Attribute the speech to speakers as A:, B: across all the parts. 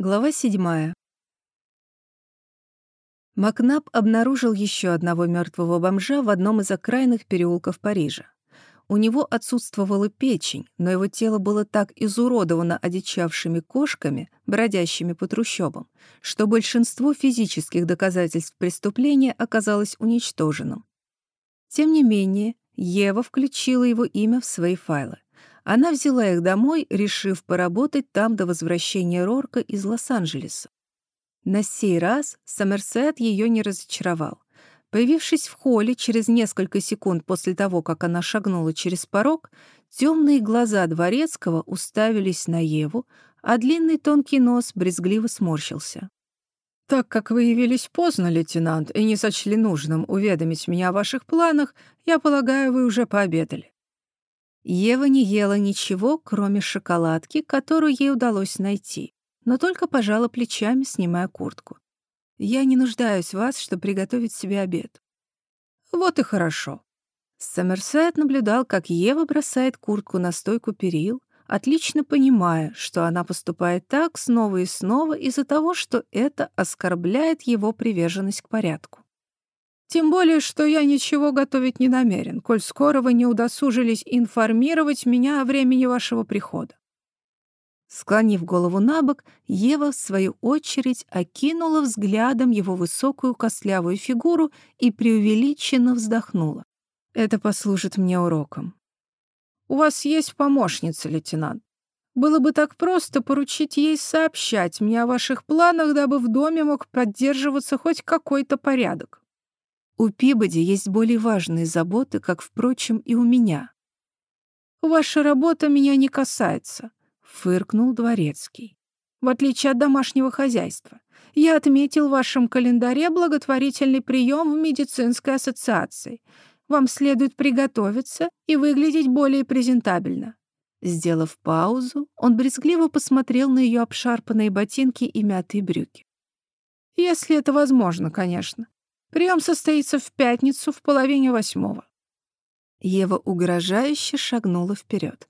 A: Глава седьмая. Макнаб обнаружил еще одного мертвого бомжа в одном из окраинных переулков Парижа. У него отсутствовала печень, но его тело было так изуродовано одичавшими кошками, бродящими по трущобам, что большинство физических доказательств преступления оказалось уничтоженным. Тем не менее, Ева включила его имя в свои файлы. Она взяла их домой, решив поработать там до возвращения Рорка из Лос-Анджелеса. На сей раз Сомерсет ее не разочаровал. Появившись в холле через несколько секунд после того, как она шагнула через порог, темные глаза Дворецкого уставились на Еву, а длинный тонкий нос брезгливо сморщился. «Так как вы явились поздно, лейтенант, и не сочли нужным уведомить меня о ваших планах, я полагаю, вы уже пообедали. Ева не ела ничего, кроме шоколадки, которую ей удалось найти, но только пожала плечами, снимая куртку. «Я не нуждаюсь в вас, чтобы приготовить себе обед». «Вот и хорошо». Сомерсет наблюдал, как Ева бросает куртку на стойку перил, отлично понимая, что она поступает так снова и снова из-за того, что это оскорбляет его приверженность к порядку. Тем более, что я ничего готовить не намерен, коль скоро вы не удосужились информировать меня о времени вашего прихода. Склонив голову на бок, Ева, в свою очередь, окинула взглядом его высокую костлявую фигуру и преувеличенно вздохнула. «Это послужит мне уроком». «У вас есть помощница, лейтенант. Было бы так просто поручить ей сообщать мне о ваших планах, дабы в доме мог поддерживаться хоть какой-то порядок». У Пибоди есть более важные заботы, как, впрочем, и у меня. «Ваша работа меня не касается», — фыркнул Дворецкий. «В отличие от домашнего хозяйства, я отметил в вашем календаре благотворительный прием в медицинской ассоциации. Вам следует приготовиться и выглядеть более презентабельно». Сделав паузу, он брезгливо посмотрел на ее обшарпанные ботинки и мятые брюки. «Если это возможно, конечно. Прием состоится в пятницу в половине восьмого». Ева угрожающе шагнула вперед.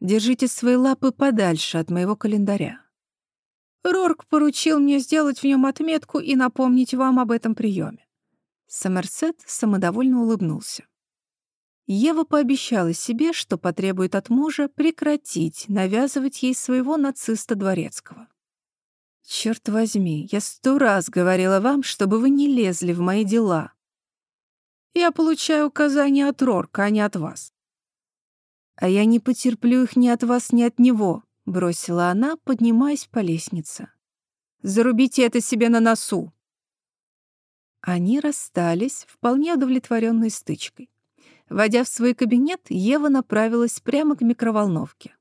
A: «Держите свои лапы подальше от моего календаря. Рорк поручил мне сделать в нем отметку и напомнить вам об этом приеме. Сомерсет самодовольно улыбнулся. Ева пообещала себе, что потребует от мужа прекратить навязывать ей своего нациста дворецкого. Черт возьми, я сто раз говорила вам, чтобы вы не лезли в мои дела. Я получаю указания от Рорка, а не от вас. А я не потерплю их ни от вас, ни от него, бросила она, поднимаясь по лестнице. Зарубите это себе на носу. Они расстались, вполне удовлетворенной стычкой. Войдя в свой кабинет, Ева направилась прямо к микроволновке.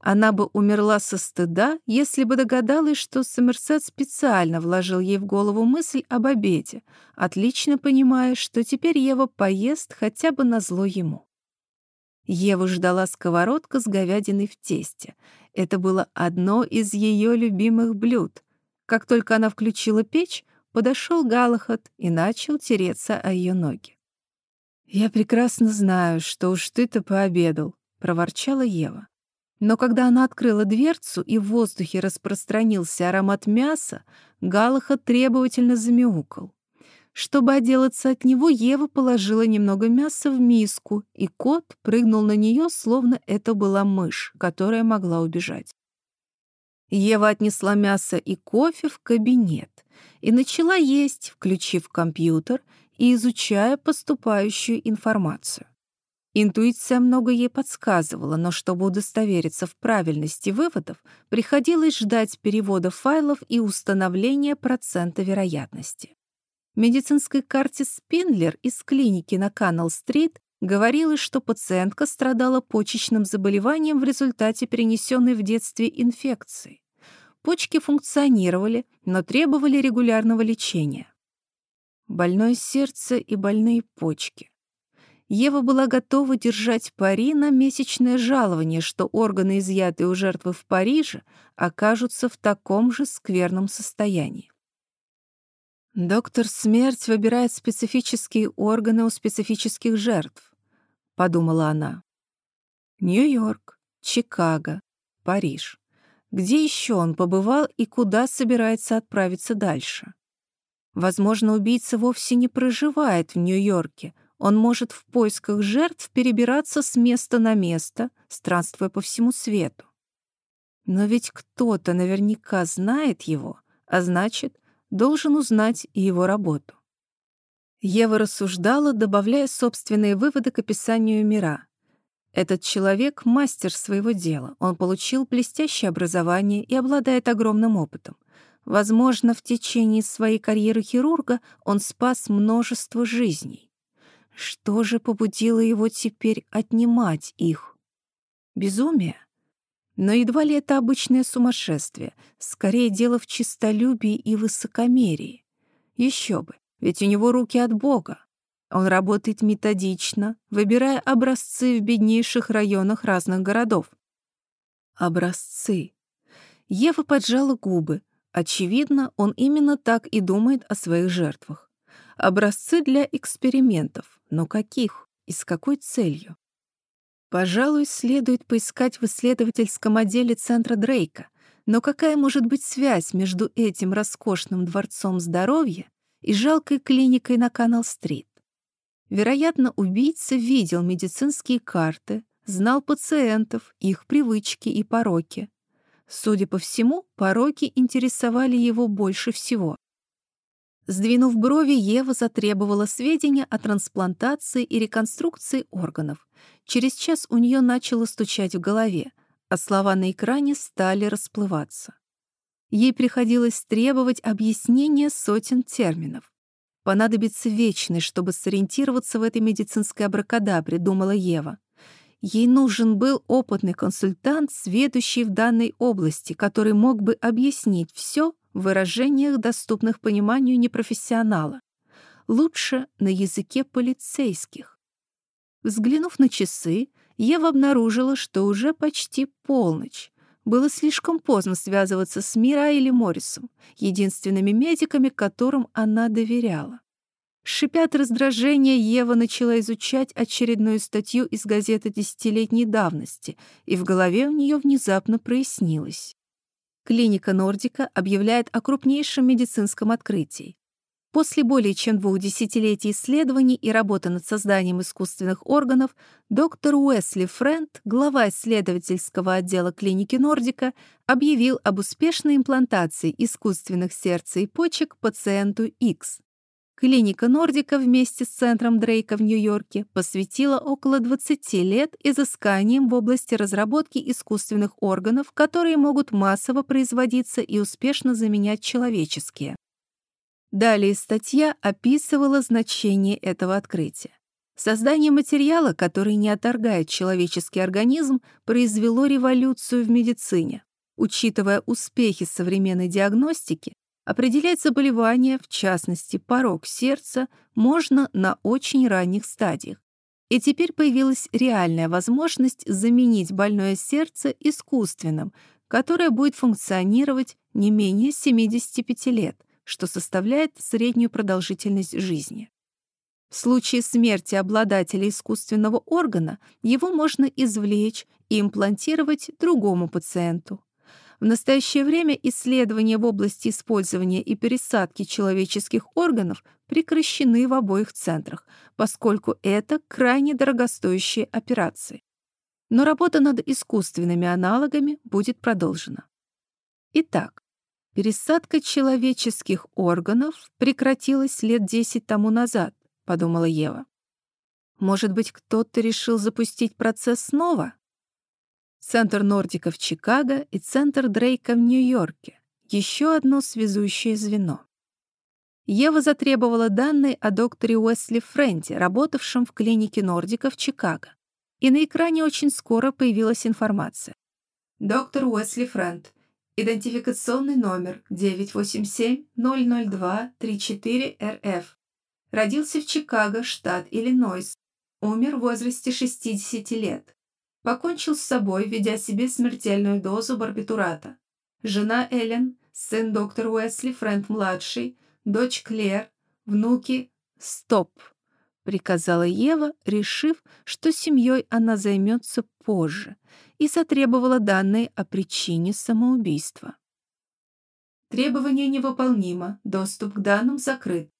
A: Она бы умерла со стыда, если бы догадалась, что Сомерсет специально вложил ей в голову мысль об обеде, отлично понимая, что теперь Ева поест хотя бы на зло ему. Еву ждала сковородка с говядиной в тесте. Это было одно из ее любимых блюд. Как только она включила печь, подошел Галахат и начал тереться о ее ноги. «Я прекрасно знаю, что уж ты-то пообедал», — проворчала Ева. Но когда она открыла дверцу и в воздухе распространился аромат мяса, Галаха требовательно замяукал. Чтобы отделаться от него, Ева положила немного мяса в миску, и кот прыгнул на нее, словно это была мышь, которая могла убежать. Ева отнесла мясо и кофе в кабинет и начала есть, включив компьютер и изучая поступающую информацию. Интуиция много ей подсказывала, но чтобы удостовериться в правильности выводов, приходилось ждать перевода файлов и установления процента вероятности. В медицинской карте Спиндлер из клиники на Каннелл-стрит говорилось, что пациентка страдала почечным заболеванием в результате перенесенной в детстве инфекции. Почки функционировали, но требовали регулярного лечения. Больное сердце и больные почки. Ева была готова держать пари на месячное жалование, что органы, изъятые у жертвы в Париже, окажутся в таком же скверном состоянии. «Доктор Смерть выбирает специфические органы у специфических жертв», — подумала она. Нью-Йорк, Чикаго, Париж. Где еще он побывал и куда собирается отправиться дальше? Возможно, убийца вовсе не проживает в Нью-Йорке. Он может в поисках жертв перебираться с места на место, странствуя по всему свету. Но ведь кто-то наверняка знает его, а значит, должен узнать и его работу. Ева рассуждала, добавляя собственные выводы к описанию мира. Этот человек — мастер своего дела. Он получил блестящее образование и обладает огромным опытом. Возможно, в течение своей карьеры хирурга он спас множество жизней. Что же побудило его теперь отнимать их? Безумие? Но едва ли это обычное сумасшествие, скорее дело в честолюбии и высокомерии. Еще бы, ведь у него руки от Бога. Он работает методично, выбирая образцы в беднейших районах разных городов. Образцы. Ева поджала губы. Очевидно, он именно так и думает о своих жертвах. Образцы для экспериментов. Но каких? И с какой целью? Пожалуй, следует поискать в исследовательском отделе Центра Дрейка. Но какая может быть связь между этим роскошным дворцом здоровья и жалкой клиникой на Канал-стрит? Вероятно, убийца видел медицинские карты, знал пациентов, их привычки и пороки. Судя по всему, пороки интересовали его больше всего. Сдвинув брови, Ева затребовала сведения о трансплантации и реконструкции органов. Через час у нее начало стучать в голове, а слова на экране стали расплываться. Ей приходилось требовать объяснения сотен терминов. Понадобится вечность, чтобы сориентироваться в этой медицинской абракадабре, думала Ева. Ей нужен был опытный консультант, сведущий в данной области, который мог бы объяснить все в выражениях, доступных пониманию непрофессионала. Лучше на языке полицейских. Взглянув на часы, Ева обнаружила, что уже почти полночь. Было слишком поздно связываться с Мира или Моррисом, единственными медиками, которым она доверяла. Шипя от раздражения, Ева начала изучать очередную статью из газеты десятилетней давности, и в голове у нее внезапно прояснилось. Клиника Нордика объявляет о крупнейшем медицинском открытии. После более чем двух десятилетий исследований и работы над созданием искусственных органов, доктор Уэсли Френд, глава исследовательского отдела клиники Нордика, объявил об успешной имплантации искусственных сердца и почек пациенту X. Клиника Нордика вместе с центром Дрейка в Нью-Йорке посвятила около 20 лет изысканиям в области разработки искусственных органов, которые могут массово производиться и успешно заменять человеческие. Далее статья описывала значение этого открытия. Создание материала, который не отторгает человеческий организм, произвело революцию в медицине. Учитывая успехи современной диагностики, Определять заболевания, в частности порог сердца, можно на очень ранних стадиях. И теперь появилась реальная возможность заменить больное сердце искусственным, которое будет функционировать не менее 75 лет, что составляет среднюю продолжительность жизни. В случае смерти обладателя искусственного органа его можно извлечь и имплантировать другому пациенту. В настоящее время исследования в области использования и пересадки человеческих органов прекращены в обоих центрах, поскольку это крайне дорогостоящие операции. Но работа над искусственными аналогами будет продолжена. Итак, пересадка человеческих органов прекратилась лет 10 тому назад, подумала Ева. Может быть, кто-то решил запустить процесс снова? Центр Нордика в Чикаго и Центр Дрейка в Нью-Йорке. Еще одно связующее звено. Ева затребовала данные о докторе Уэсли Френте, работавшем в клинике Нордика в Чикаго. И на экране очень скоро появилась информация. Доктор Уэсли Френт. Идентификационный номер 987-002-34-РФ. Родился в Чикаго, штат Иллинойс. Умер в возрасте 60 лет. Покончил с собой, ведя себе смертельную дозу барбитурата. Жена Эллен, сын доктор Уэсли Фрэнд-младший, дочь Клер, внуки... «Стоп!» — приказала Ева, решив, что семьей она займется позже. и затребовала данные о причине самоубийства. Требование невыполнимо, доступ к данным закрыт.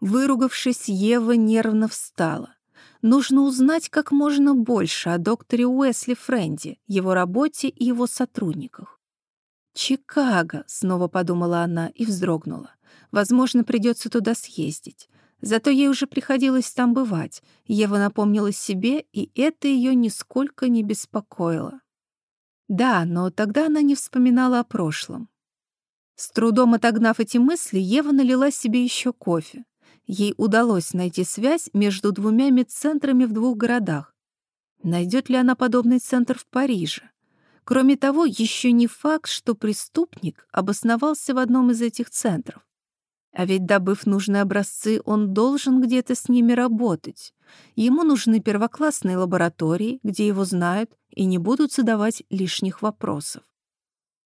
A: Выругавшись, Ева нервно встала. Нужно узнать как можно больше о докторе Уэсли Френди, его работе и его сотрудниках. «Чикаго», — снова подумала она и вздрогнула. «Возможно, придется туда съездить. Зато ей уже приходилось там бывать. Ева напомнила себе, и это ее нисколько не беспокоило. Да, но тогда она не вспоминала о прошлом. С трудом отогнав эти мысли, Ева налила себе еще кофе. Ей удалось найти связь между двумя медцентрами в двух городах. Найдет ли она подобный центр в Париже? Кроме того, еще не факт, что преступник обосновался в одном из этих центров. А ведь, добыв нужные образцы, он должен где-то с ними работать. Ему нужны первоклассные лаборатории, где его знают и не будут задавать лишних вопросов.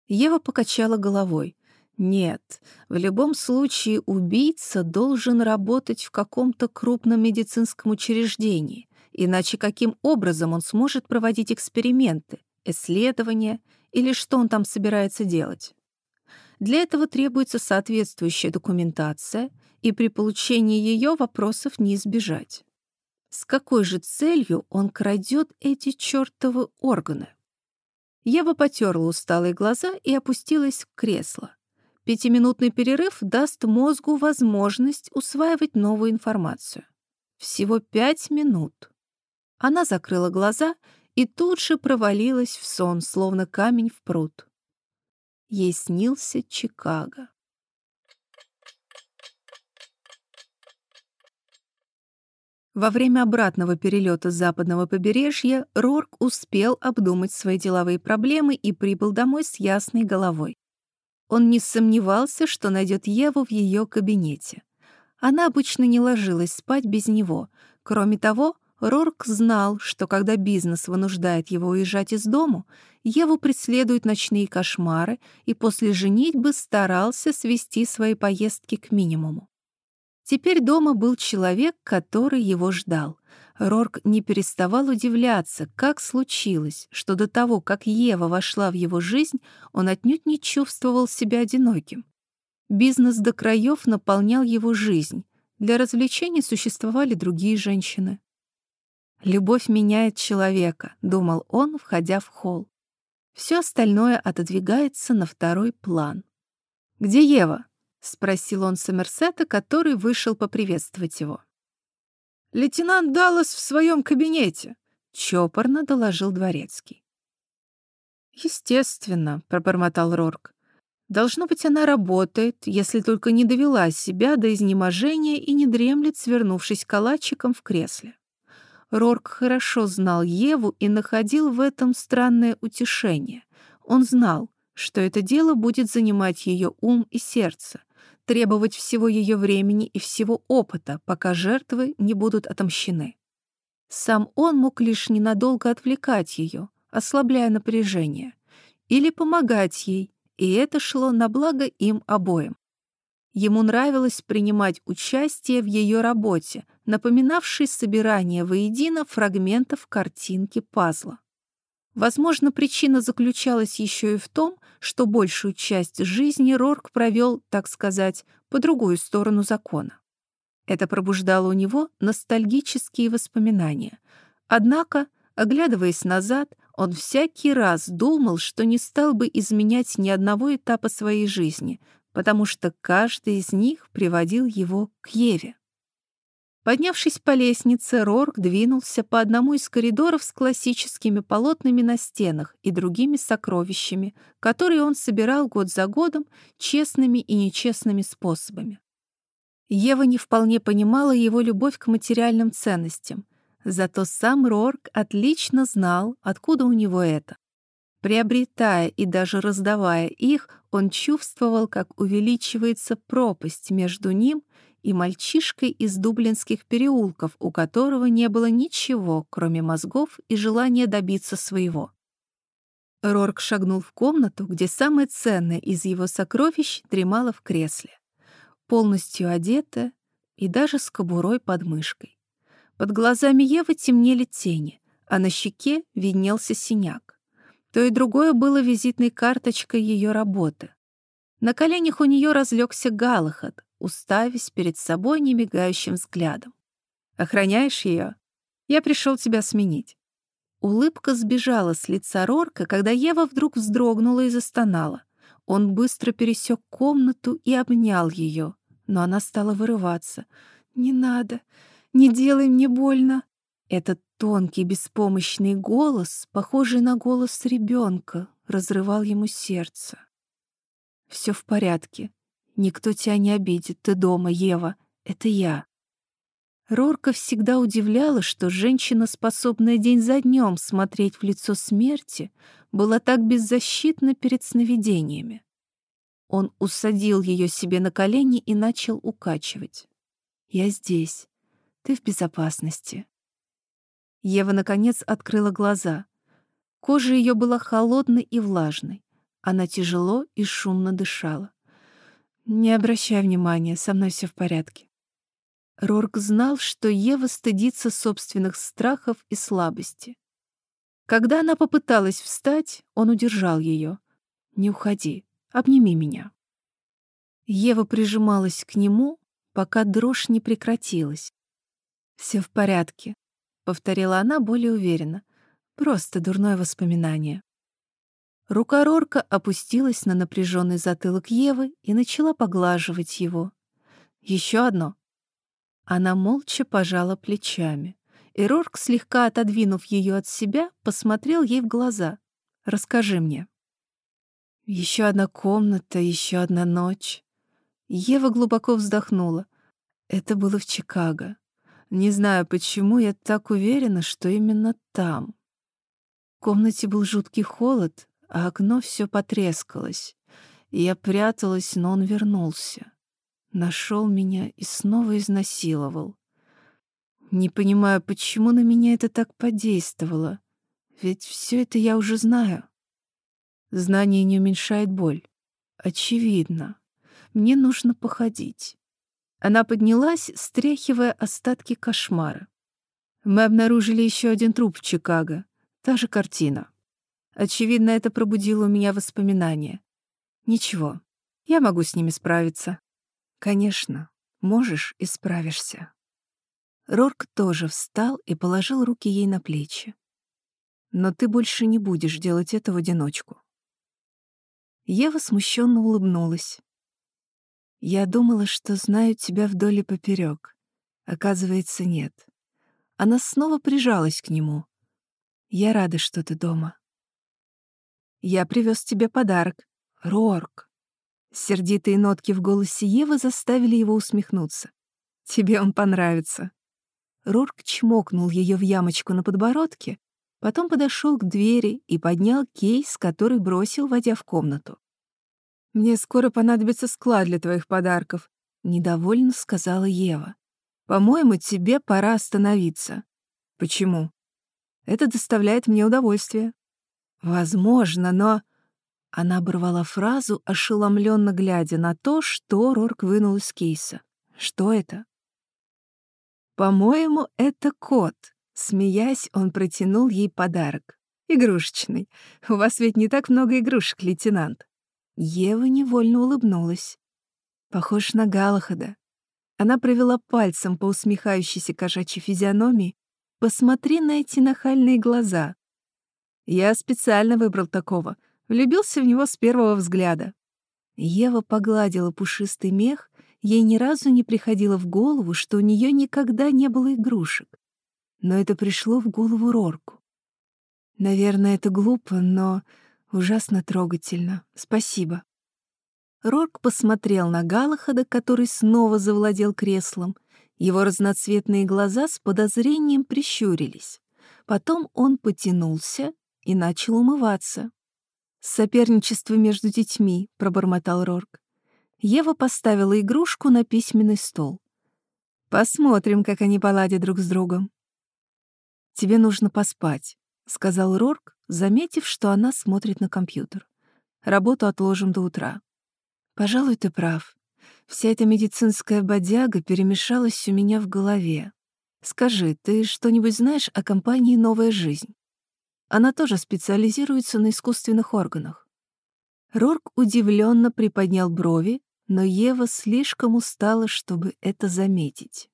A: Ева покачала головой. Нет, в любом случае убийца должен работать в каком-то крупном медицинском учреждении, иначе каким образом он сможет проводить эксперименты, исследования или что он там собирается делать? Для этого требуется соответствующая документация, и при получении ее вопросов не избежать. С какой же целью он крадет эти чертовы органы? Ева потерла усталые глаза и опустилась в кресло. Пятиминутный перерыв даст мозгу возможность усваивать новую информацию. Всего пять минут. Она закрыла глаза и тут же провалилась в сон, словно камень в пруд. Ей снился Чикаго. Во время обратного перелета с западного побережья Рорк успел обдумать свои деловые проблемы и прибыл домой с ясной головой. Он не сомневался, что найдет Еву в ее кабинете. Она обычно не ложилась спать без него. Кроме того, Рорк знал, что когда бизнес вынуждает его уезжать из дому, Еву преследуют ночные кошмары, и после женитьбы старался свести свои поездки к минимуму. Теперь дома был человек, который его ждал. Рорк не переставал удивляться, как случилось, что до того, как Ева вошла в его жизнь, он отнюдь не чувствовал себя одиноким. Бизнес до краев наполнял его жизнь. Для развлечений существовали другие женщины. «Любовь меняет человека», — думал он, входя в холл. Все остальное отодвигается на второй план. «Где Ева?» — спросил он Сомерсета, который вышел поприветствовать его. «Лейтенант Даллас в своем кабинете», — чопорно доложил Дворецкий. «Естественно», — пробормотал Рорк. «Должно быть, она работает, если только не довела себя до изнеможения и не дремлет, свернувшись калачиком в кресле». Рорк хорошо знал Еву и находил в этом странное утешение. Он знал, что это дело будет занимать ее ум и сердце, требовать всего ее времени и всего опыта, пока жертвы не будут отомщены. Сам он мог лишь ненадолго отвлекать ее, ослабляя напряжение, или помогать ей, и это шло на благо им обоим. Ему нравилось принимать участие в ее работе, напоминавшей собирание воедино фрагментов картинки пазла. Возможно, причина заключалась еще и в том, что большую часть жизни Рорк провел, так сказать, по другую сторону закона. Это пробуждало у него ностальгические воспоминания. Однако, оглядываясь назад, он всякий раз думал, что не стал бы изменять ни одного этапа своей жизни, потому что каждый из них приводил его к Еве. Поднявшись по лестнице, Рорк двинулся по одному из коридоров с классическими полотнами на стенах и другими сокровищами, которые он собирал год за годом честными и нечестными способами. Ева не вполне понимала его любовь к материальным ценностям, зато сам Рорк отлично знал, откуда у него это. Приобретая и даже раздавая их, он чувствовал, как увеличивается пропасть между ним и мальчишкой из дублинских переулков, у которого не было ничего, кроме мозгов и желания добиться своего. Рорк шагнул в комнату, где самое ценное из его сокровищ дремало в кресле, полностью одетая и даже с кобурой под мышкой. Под глазами Евы темнели тени, а на щеке виднелся синяк. То и другое было визитной карточкой ее работы. На коленях у нее разлегся Галахад, уставясь перед собой немигающим взглядом. «Охраняешь ее? Я пришел тебя сменить». Улыбка сбежала с лица Рорка, когда Ева вдруг вздрогнула и застонала. Он быстро пересек комнату и обнял ее, но она стала вырываться. «Не надо, не делай мне больно!» Этот тонкий, беспомощный голос, похожий на голос ребенка, разрывал ему сердце. Все в порядке. Никто тебя не обидит. Ты дома, Ева. Это я. Рорка всегда удивляла, что женщина, способная день за днем смотреть в лицо смерти, была так беззащитна перед сновидениями. Он усадил ее себе на колени и начал укачивать. «Я здесь. Ты в безопасности». Ева, наконец, открыла глаза. Кожа ее была холодной и влажной. Она тяжело и шумно дышала. «Не обращай внимания, со мной все в порядке». Рорк знал, что Ева стыдится собственных страхов и слабости. Когда она попыталась встать, он удержал ее. «Не уходи, обними меня». Ева прижималась к нему, пока дрожь не прекратилась. Все в порядке», — повторила она более уверенно. «Просто дурное воспоминание». Рука Рорка опустилась на напряженный затылок Евы и начала поглаживать его. Еще одно. Она молча пожала плечами, и Рорк, слегка отодвинув ее от себя, посмотрел ей в глаза. «Расскажи мне». Еще одна комната, еще одна ночь. Ева глубоко вздохнула. Это было в Чикаго. Не знаю, почему я так уверена, что именно там. В комнате был жуткий холод, а окно все потрескалось. Я пряталась, но он вернулся. Нашел меня и снова изнасиловал. Не понимаю, почему на меня это так подействовало. Ведь все это я уже знаю. Знание не уменьшает боль. Очевидно. Мне нужно походить. Она поднялась, стряхивая остатки кошмара. Мы обнаружили еще один труп в Чикаго. Та же картина. Очевидно, это пробудило у меня воспоминания. Ничего, я могу с ними справиться. Конечно, можешь и справишься. Рорк тоже встал и положил руки ей на плечи. Но ты больше не будешь делать это в одиночку. Ева смущенно улыбнулась. Я думала, что знаю тебя вдоль и поперек. Оказывается, нет. Она снова прижалась к нему. Я рада, что ты дома. Я привез тебе подарок. Рорк. Сердитые нотки в голосе Евы заставили его усмехнуться. Тебе он понравится. Рорк чмокнул ее в ямочку на подбородке, потом подошел к двери и поднял кейс, который бросил, войдя в комнату. «Мне скоро понадобится склад для твоих подарков», — недовольно сказала Ева. «По-моему, тебе пора остановиться». «Почему?» «Это доставляет мне удовольствие». Возможно, но... Она оборвала фразу, ошеломленно глядя на то, что Рорк вынул из кейса. Что это? По-моему, это кот. Смеясь, он протянул ей подарок. Игрушечный. У вас ведь не так много игрушек, лейтенант. Ева невольно улыбнулась. Похож на Галахада. Она провела пальцем по усмехающейся кошачьей физиономии. Посмотри на эти нахальные глаза. Я специально выбрал такого. Влюбился в него с первого взгляда. Ева погладила пушистый мех, ей ни разу не приходило в голову, что у нее никогда не было игрушек. Но это пришло в голову Рорку. Наверное, это глупо, но ужасно трогательно. Спасибо. Рорк посмотрел на Галахада, который снова завладел креслом. Его разноцветные глаза с подозрением прищурились. Потом он потянулся и начал умываться. «Соперничество между детьми», — пробормотал Рорк. Ева поставила игрушку на письменный стол. «Посмотрим, как они поладят друг с другом». «Тебе нужно поспать», — сказал Рорк, заметив, что она смотрит на компьютер. «Работу отложим до утра». «Пожалуй, ты прав. Вся эта медицинская бодяга перемешалась у меня в голове. Скажи, ты что-нибудь знаешь о компании «Новая жизнь»?» Она тоже специализируется на искусственных органах. Рорк удивленно приподнял брови, но Ева слишком устала, чтобы это заметить.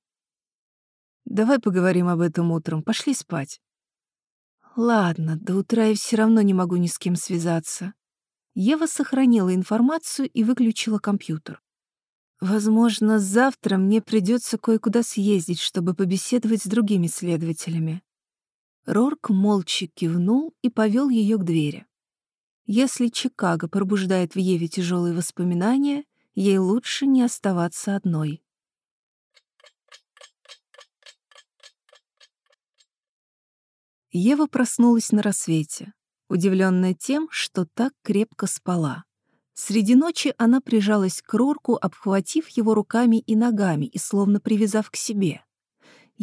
A: «Давай поговорим об этом утром. Пошли спать». «Ладно, до утра я все равно не могу ни с кем связаться». Ева сохранила информацию и выключила компьютер. «Возможно, завтра мне придется кое-куда съездить, чтобы побеседовать с другими следователями». Рорк молча кивнул и повел ее к двери. Если Чикаго пробуждает в Еве тяжелые воспоминания, ей лучше не оставаться одной. Ева проснулась на рассвете, удивленная тем, что так крепко спала. Среди ночи она прижалась к Рорку, обхватив его руками и ногами и словно привязав к себе.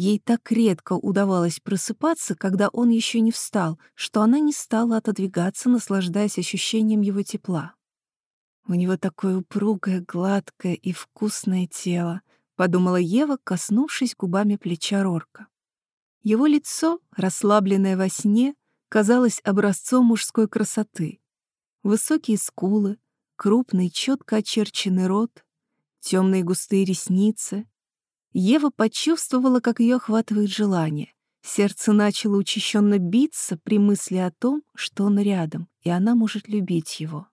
A: Ей так редко удавалось просыпаться, когда он еще не встал, что она не стала отодвигаться, наслаждаясь ощущением его тепла. У него такое упругое, гладкое и вкусное тело, подумала Ева, коснувшись губами плеча Рорка. Его лицо, расслабленное во сне, казалось образцом мужской красоты. Высокие скулы, крупный, четко очерченный рот, темные густые ресницы. Ева почувствовала, как ее охватывает желание. Сердце начало учащенно биться при мысли о том, что он рядом, и она может любить его.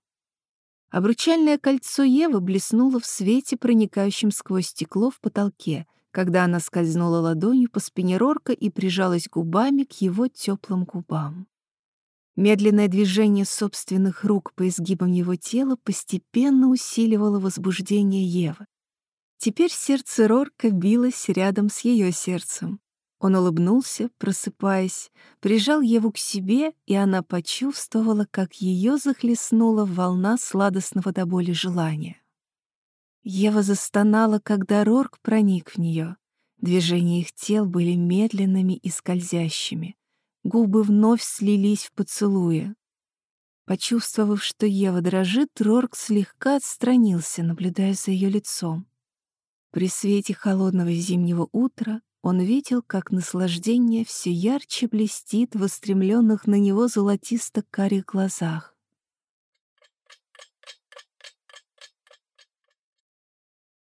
A: Обручальное кольцо Евы блеснуло в свете, проникающем сквозь стекло в потолке, когда она скользнула ладонью по спине Рорка и прижалась губами к его теплым губам. Медленное движение собственных рук по изгибам его тела постепенно усиливало возбуждение Евы. Теперь сердце Рорка билось рядом с ее сердцем. Он улыбнулся, просыпаясь, прижал Еву к себе, и она почувствовала, как ее захлестнула волна сладостного до боли желания. Ева застонала, когда Рорк проник в нее. Движения их тел были медленными и скользящими. Губы вновь слились в поцелуе. Почувствовав, что Ева дрожит, Рорк слегка отстранился, наблюдая за ее лицом. При свете холодного зимнего утра он видел, как наслаждение все ярче блестит в устремленных на него золотисто-карих глазах.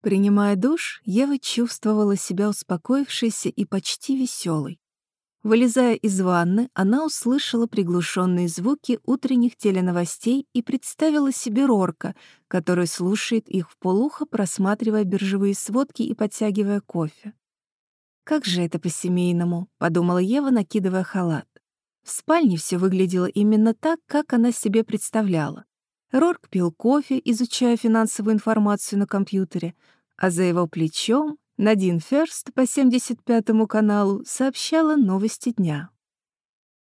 A: Принимая душ, Ева чувствовала себя успокоившейся и почти веселой. Вылезая из ванны, она услышала приглушенные звуки утренних теленовостей и представила себе Рорка, который слушает их в полухо, просматривая биржевые сводки и подтягивая кофе. «Как же это по-семейному», — подумала Ева, накидывая халат. В спальне все выглядело именно так, как она себе представляла. Рорк пил кофе, изучая финансовую информацию на компьютере, а за его плечом Надин Ферст по 75-му каналу сообщала новости дня.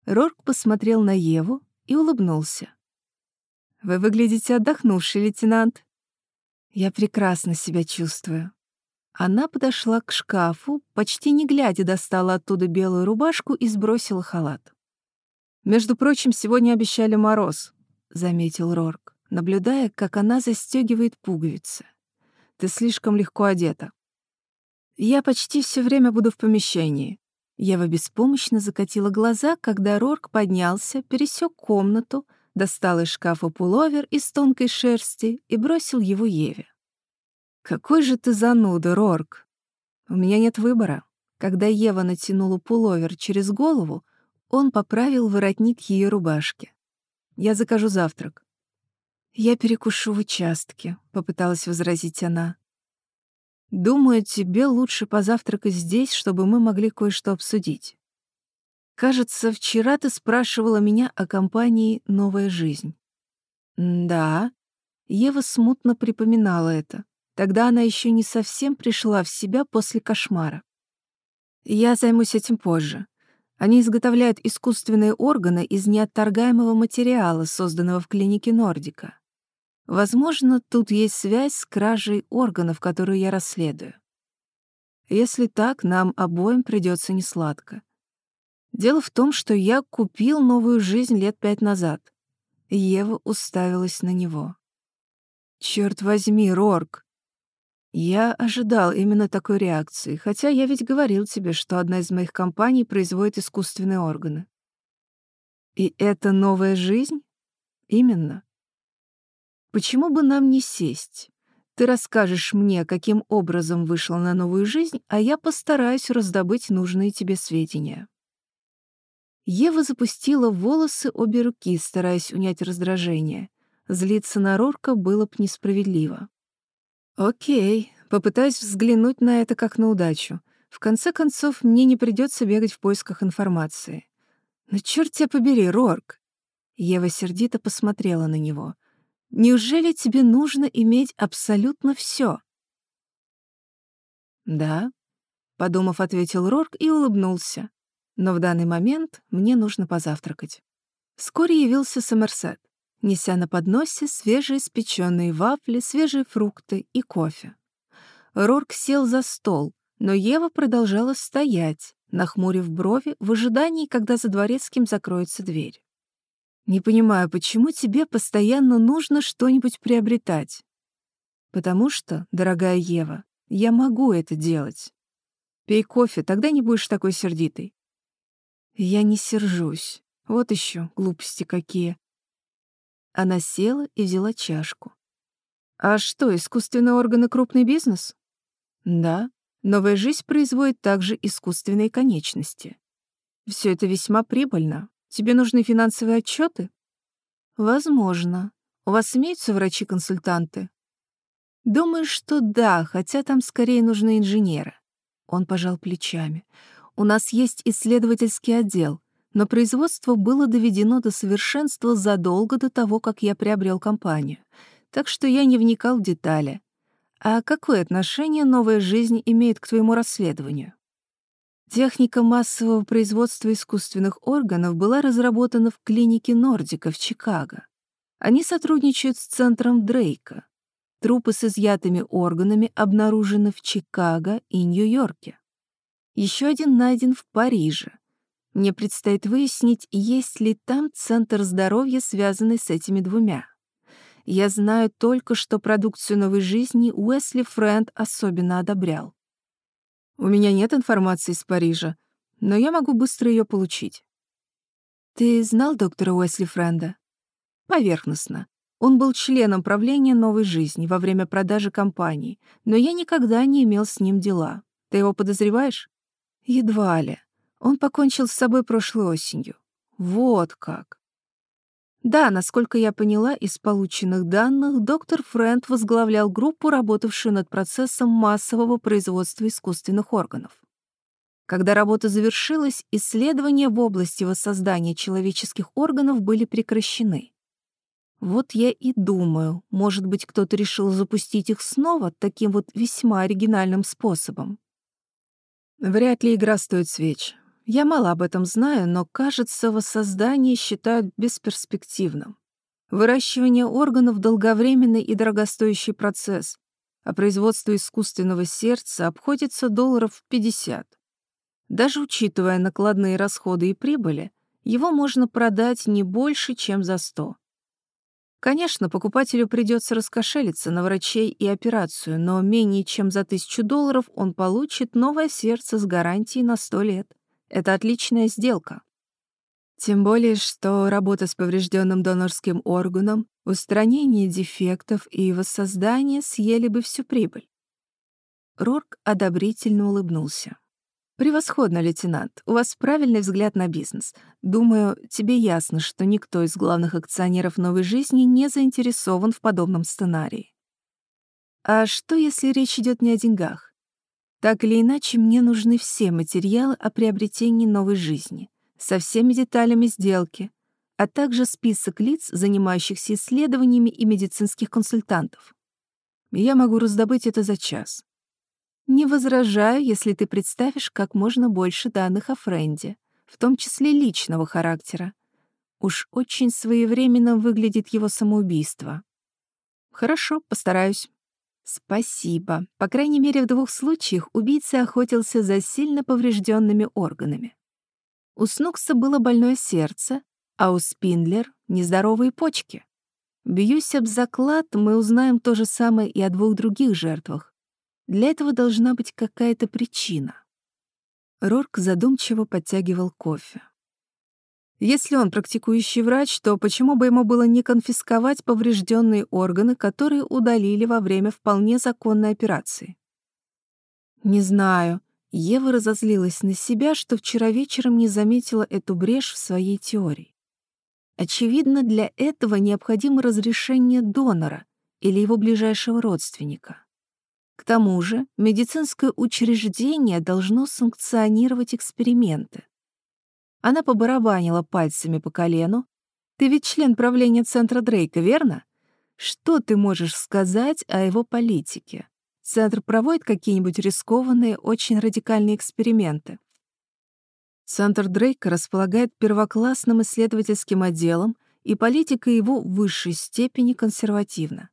A: Рорк посмотрел на Еву и улыбнулся. «Вы выглядите отдохнувший, лейтенант». «Я прекрасно себя чувствую. Она подошла к шкафу, почти не глядя достала оттуда белую рубашку и сбросила халат. «Между прочим, сегодня обещали мороз», — заметил Рорк, наблюдая, как она застегивает пуговицы. «Ты слишком легко одета». «Я почти все время буду в помещении». Ева беспомощно закатила глаза, когда Рорк поднялся, пересек комнату, достал из шкафа пуловер из тонкой шерсти и бросил его Еве. «Какой же ты зануда, Рорк!» «У меня нет выбора». Когда Ева натянула пуловер через голову, он поправил воротник ее рубашки. «Я закажу завтрак». «Я перекушу в участке», — попыталась возразить она. «Думаю, тебе лучше позавтракать здесь, чтобы мы могли кое-что обсудить. Кажется, вчера ты спрашивала меня о компании «Новая жизнь». «Да». Ева смутно припоминала это. Тогда она еще не совсем пришла в себя после кошмара. Я займусь этим позже. Они изготовляют искусственные органы из неотторгаемого материала, созданного в клинике Нордика. Возможно, тут есть связь с кражей органов, которую я расследую. Если так, нам обоим придется несладко. Дело в том, что я купил новую жизнь лет пять назад. Ева уставилась на него. Черт возьми, Рорк, я ожидал именно такой реакции, хотя я ведь говорил тебе, что одна из моих компаний производит искусственные органы. И это новая жизнь? Именно. Почему бы нам не сесть? Ты расскажешь мне, каким образом вышла на новую жизнь, а я постараюсь раздобыть нужные тебе сведения. Ева запустила в волосы обе руки, стараясь унять раздражение. Злиться на Рорка было б несправедливо. «Окей, попытаюсь взглянуть на это как на удачу. В конце концов, мне не придется бегать в поисках информации. Но черт тебя побери, Рорк!» Ева сердито посмотрела на него. «Неужели тебе нужно иметь абсолютно все? «Да», — подумав, ответил Рорк и улыбнулся. «Но в данный момент мне нужно позавтракать». Вскоре явился Сомерсет неся на подносе свежие спеченные вафли, свежие фрукты и кофе. Рорк сел за стол, но Ева продолжала стоять, нахмурив брови в ожидании, когда за дворецким закроется дверь. «Не понимаю, почему тебе постоянно нужно что-нибудь приобретать?» «Потому что, дорогая Ева, я могу это делать. Пей кофе, тогда не будешь такой сердитой». «Я не сержусь. Вот еще глупости какие. Она села и взяла чашку. «А что, искусственные органы — крупный бизнес?» «Да, новая жизнь производит также искусственные конечности. Все это весьма прибыльно. Тебе нужны финансовые отчеты? «Возможно. У вас имеются врачи-консультанты?» «Думаю, что да, хотя там скорее нужны инженеры». Он пожал плечами. «У нас есть исследовательский отдел, но производство было доведено до совершенства задолго до того, как я приобрел компанию, так что я не вникал в детали. А какое отношение новая жизнь имеет к твоему расследованию? Техника массового производства искусственных органов была разработана в клинике Нордика в Чикаго. Они сотрудничают с центром Дрейка. Трупы с изъятыми органами обнаружены в Чикаго и Нью-Йорке. Еще один найден в Париже. Мне предстоит выяснить, есть ли там центр здоровья, связанный с этими двумя. Я знаю только, что продукцию новой жизни Уэсли Фрэнд особенно одобрял. У меня нет информации из Парижа, но я могу быстро ее получить. Ты знал доктора Уэсли Френда? Поверхностно. Он был членом правления новой жизни во время продажи компании, но я никогда не имел с ним дела. Ты его подозреваешь? Едва ли. Он покончил с собой прошлой осенью. Вот как. Да, насколько я поняла из полученных данных, доктор Фрэнд возглавлял группу, работавшую над процессом массового производства искусственных органов. Когда работа завершилась, исследования в области воссоздания человеческих органов были прекращены. Вот я и думаю, может быть, кто-то решил запустить их снова таким вот весьма оригинальным способом. Вряд ли игра стоит свеч. Я мало об этом знаю, но, кажется, воссоздание считают бесперспективным. Выращивание органов — долговременный и дорогостоящий процесс, а производство искусственного сердца обходится долларов 50. Даже учитывая накладные расходы и прибыли, его можно продать не больше, чем за 100. Конечно, покупателю придется раскошелиться на врачей и операцию, но менее чем за тысячу долларов он получит новое сердце с гарантией на 100 лет. Это отличная сделка. Тем более, что работа с поврежденным донорским органом, устранение дефектов и воссоздание съели бы всю прибыль. Рорк одобрительно улыбнулся. «Превосходно, лейтенант. У вас правильный взгляд на бизнес. Думаю, тебе ясно, что никто из главных акционеров новой жизни не заинтересован в подобном сценарии. А что, если речь идет не о деньгах? Так или иначе, мне нужны все материалы о приобретении новой жизни, со всеми деталями сделки, а также список лиц, занимающихся исследованиями и медицинских консультантов. Я могу раздобыть это за час. Не возражаю, если ты представишь как можно больше данных о Френде, в том числе личного характера. Уж очень своевременно выглядит его самоубийство. Хорошо, постараюсь. Спасибо. По крайней мере, в двух случаях убийца охотился за сильно поврежденными органами. У Снукса было больное сердце, а у Спиндлер — нездоровые почки. Бьюсь об заклад, мы узнаем то же самое и о двух других жертвах. Для этого должна быть какая-то причина. Рорк задумчиво подтягивал кофе. Если он практикующий врач, то почему бы ему было не конфисковать поврежденные органы, которые удалили во время вполне законной операции? Не знаю. Ева разозлилась на себя, что вчера вечером не заметила эту брешь в своей теории. Очевидно, для этого необходимо разрешение донора или его ближайшего родственника. К тому же медицинское учреждение должно санкционировать эксперименты. Она побарабанила пальцами по колену. «Ты ведь член правления Центра Дрейка, верно? Что ты можешь сказать о его политике? Центр проводит какие-нибудь рискованные, очень радикальные эксперименты?» Центр Дрейка располагает первоклассным исследовательским отделом, и политика его в высшей степени консервативна.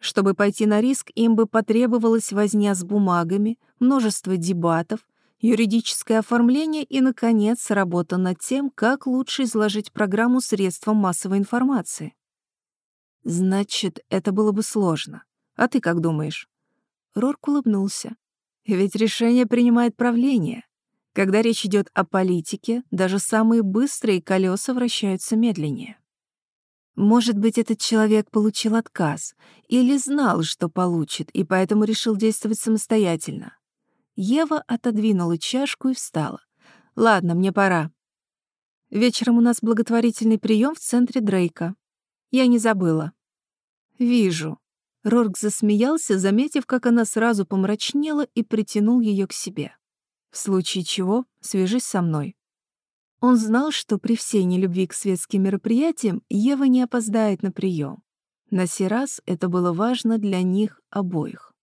A: Чтобы пойти на риск, им бы потребовалась возня с бумагами, множество дебатов, юридическое оформление и, наконец, работа над тем, как лучше изложить программу средством массовой информации. Значит, это было бы сложно. А ты как думаешь? Рорк улыбнулся. Ведь решение принимает правление. Когда речь идет о политике, даже самые быстрые колеса вращаются медленнее. Может быть, этот человек получил отказ или знал, что получит, и поэтому решил действовать самостоятельно. Ева отодвинула чашку и встала. «Ладно, мне пора. Вечером у нас благотворительный прием в центре Дрейка. Я не забыла». «Вижу». Рорк засмеялся, заметив, как она сразу помрачнела и притянул ее к себе. «В случае чего, свяжись со мной». Он знал, что при всей нелюбви к светским мероприятиям Ева не опоздает на прием. На сей раз это было важно для них обоих.